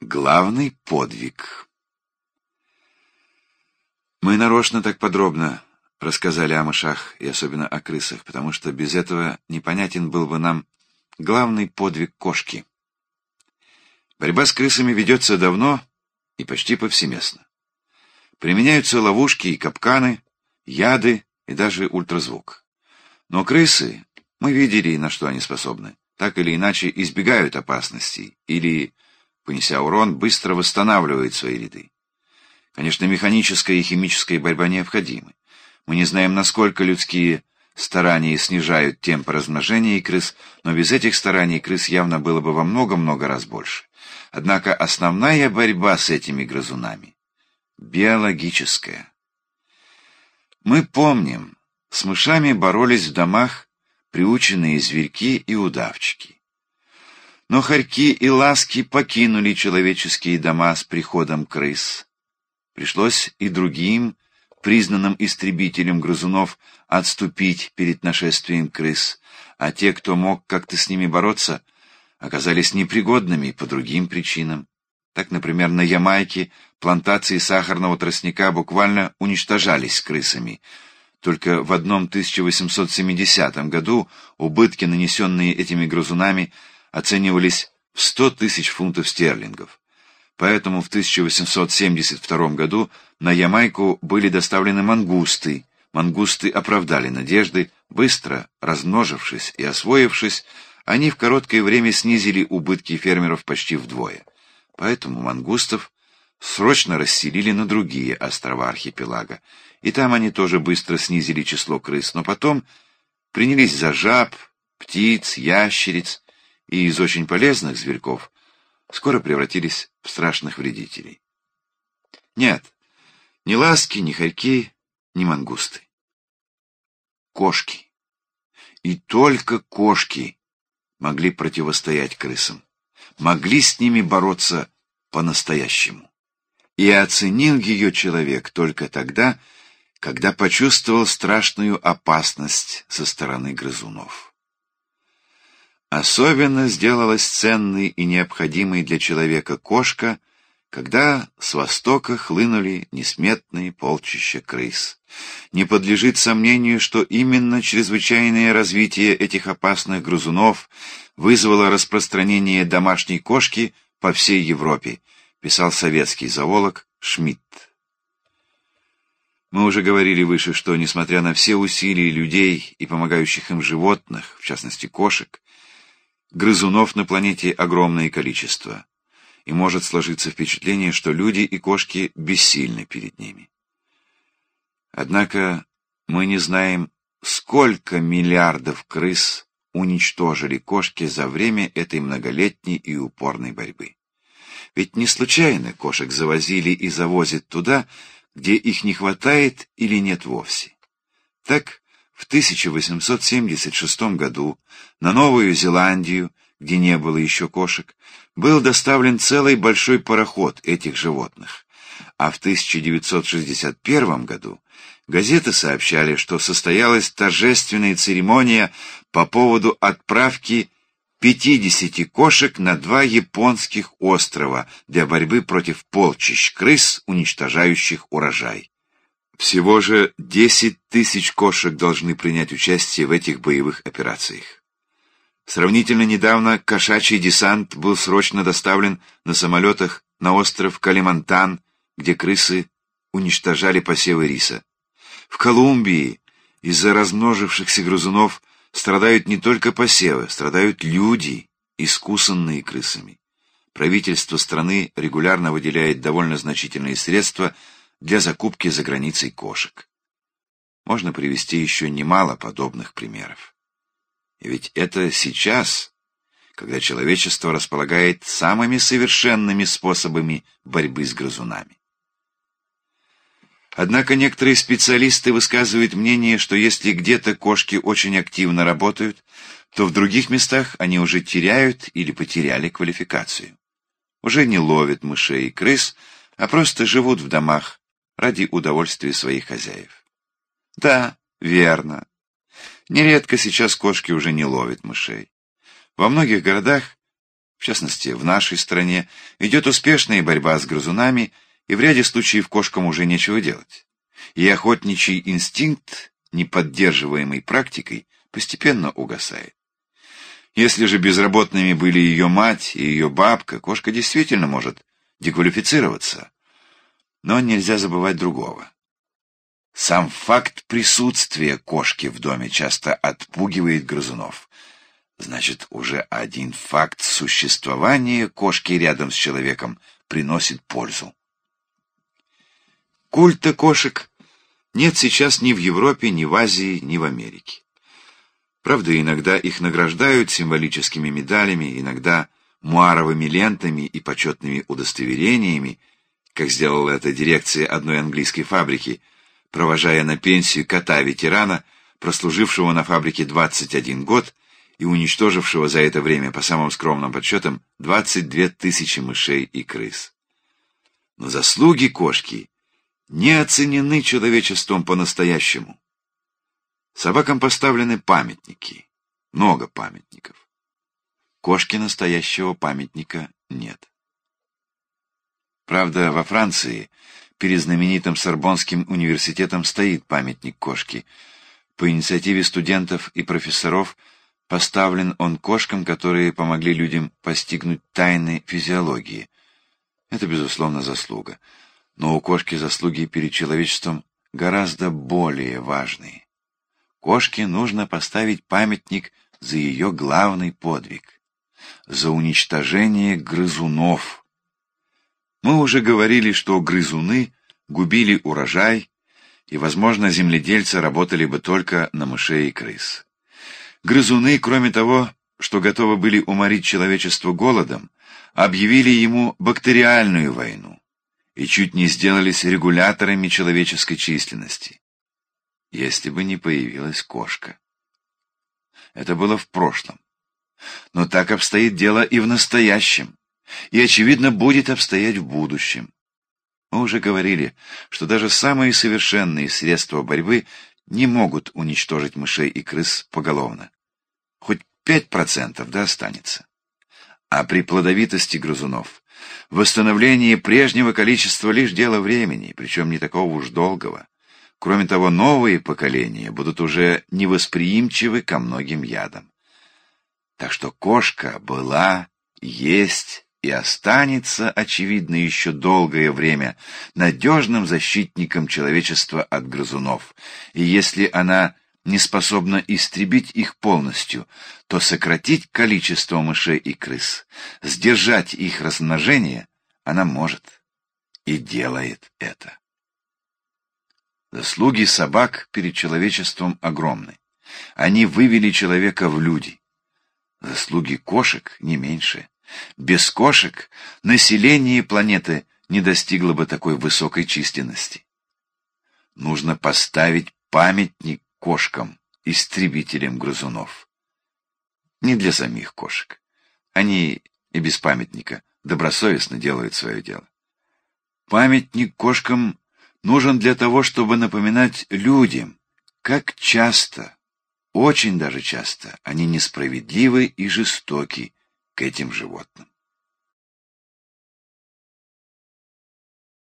Главный подвиг. Мы нарочно так подробно рассказали о мышах и особенно о крысах, потому что без этого непонятен был бы нам главный подвиг кошки. Борьба с крысами ведется давно и почти повсеместно. Применяются ловушки и капканы, яды и даже ультразвук. Но крысы, мы видели, на что они способны, так или иначе избегают опасностей или понеся урон, быстро восстанавливает свои ряды. Конечно, механическая и химическая борьба необходимы. Мы не знаем, насколько людские старания снижают темп размножения крыс, но без этих стараний крыс явно было бы во много-много раз больше. Однако основная борьба с этими грызунами — биологическая. Мы помним, с мышами боролись в домах приученные зверьки и удавчики. Но хорьки и ласки покинули человеческие дома с приходом крыс. Пришлось и другим, признанным истребителям грызунов, отступить перед нашествием крыс, а те, кто мог как-то с ними бороться, оказались непригодными по другим причинам. Так, например, на Ямайке плантации сахарного тростника буквально уничтожались крысами. Только в одном 1870 году убытки, нанесенные этими грызунами, оценивались в 100 тысяч фунтов стерлингов. Поэтому в 1872 году на Ямайку были доставлены мангусты. Мангусты оправдали надежды, быстро размножившись и освоившись, они в короткое время снизили убытки фермеров почти вдвое. Поэтому мангустов срочно расселили на другие острова архипелага, и там они тоже быстро снизили число крыс, но потом принялись за жаб, птиц, ящериц, и из очень полезных зверьков скоро превратились в страшных вредителей. Нет, ни ласки, ни хорьки, ни мангусты. Кошки. И только кошки могли противостоять крысам, могли с ними бороться по-настоящему. И оценил ее человек только тогда, когда почувствовал страшную опасность со стороны грызунов. Особенно сделалась ценной и необходимой для человека кошка, когда с востока хлынули несметные полчища крыс. Не подлежит сомнению, что именно чрезвычайное развитие этих опасных грызунов вызвало распространение домашней кошки по всей Европе, писал советский зоолог Шмидт. Мы уже говорили выше, что, несмотря на все усилия людей и помогающих им животных, в частности кошек, Грызунов на планете огромное количество, и может сложиться впечатление, что люди и кошки бессильны перед ними. Однако мы не знаем, сколько миллиардов крыс уничтожили кошки за время этой многолетней и упорной борьбы. Ведь не случайно кошек завозили и завозят туда, где их не хватает или нет вовсе. Так, в 1876 году на Новую Зеландию, где не было еще кошек, был доставлен целый большой пароход этих животных. А в 1961 году газеты сообщали, что состоялась торжественная церемония по поводу отправки 50 кошек на два японских острова для борьбы против полчищ крыс, уничтожающих урожай. Всего же 10 тысяч кошек должны принять участие в этих боевых операциях. Сравнительно недавно кошачий десант был срочно доставлен на самолетах на остров Калимантан, где крысы уничтожали посевы риса. В Колумбии из-за размножившихся грызунов страдают не только посевы, страдают люди, искусанные крысами. Правительство страны регулярно выделяет довольно значительные средства – для закупки за границей кошек. Можно привести еще немало подобных примеров. И ведь это сейчас, когда человечество располагает самыми совершенными способами борьбы с грызунами. Однако некоторые специалисты высказывают мнение, что если где-то кошки очень активно работают, то в других местах они уже теряют или потеряли квалификацию. Уже не ловят мышей и крыс, а просто живут в домах, ради удовольствия своих хозяев. Да, верно. Нередко сейчас кошки уже не ловят мышей. Во многих городах в частности, в нашей стране, идет успешная борьба с грызунами, и в ряде случаев кошкам уже нечего делать. И охотничий инстинкт, не поддерживаемый практикой, постепенно угасает. Если же безработными были ее мать и ее бабка, кошка действительно может деквалифицироваться. Но нельзя забывать другого. Сам факт присутствия кошки в доме часто отпугивает грызунов. Значит, уже один факт существования кошки рядом с человеком приносит пользу. Культа кошек нет сейчас ни в Европе, ни в Азии, ни в Америке. Правда, иногда их награждают символическими медалями, иногда муаровыми лентами и почетными удостоверениями, как сделала это дирекция одной английской фабрики, провожая на пенсию кота-ветерана, прослужившего на фабрике 21 год и уничтожившего за это время, по самым скромным подсчетам, 22 тысячи мышей и крыс. Но заслуги кошки не оценены человечеством по-настоящему. Собакам поставлены памятники, много памятников. Кошки настоящего памятника нет. Правда, во Франции перед знаменитым Сорбонским университетом стоит памятник кошки. По инициативе студентов и профессоров – Поставлен он кошкам, которые помогли людям постигнуть тайны физиологии. Это, безусловно, заслуга. Но у кошки заслуги перед человечеством гораздо более важные. Кошке нужно поставить памятник за ее главный подвиг, за уничтожение грызунов. Мы уже говорили, что грызуны губили урожай, и, возможно, земледельцы работали бы только на мышей и крыс. Грызуны, кроме того, что готовы были уморить человечество голодом, объявили ему бактериальную войну и чуть не сделались регуляторами человеческой численности. Если бы не появилась кошка. Это было в прошлом. Но так обстоит дело и в настоящем, и, очевидно, будет обстоять в будущем. Мы уже говорили, что даже самые совершенные средства борьбы не могут уничтожить мышей и крыс поголовно. Хоть пять процентов да останется. А при плодовитости грызунов восстановление прежнего количества лишь дело времени, причем не такого уж долгого. Кроме того, новые поколения будут уже невосприимчивы ко многим ядам. Так что кошка была, есть и останется, очевидно, еще долгое время надежным защитником человечества от грызунов. И если она не способна истребить их полностью, то сократить количество мышей и крыс, сдержать их размножение она может и делает это. Заслуги собак перед человечеством огромны. Они вывели человека в люди. Заслуги кошек не меньше. Без кошек население планеты не достигло бы такой высокой численности. Нужно поставить памятник кошкам, истребителям грызунов. Не для самих кошек. Они и без памятника добросовестно делают свое дело. Памятник кошкам нужен для того, чтобы напоминать людям, как часто, очень даже часто, они несправедливы и жестоки к этим животным.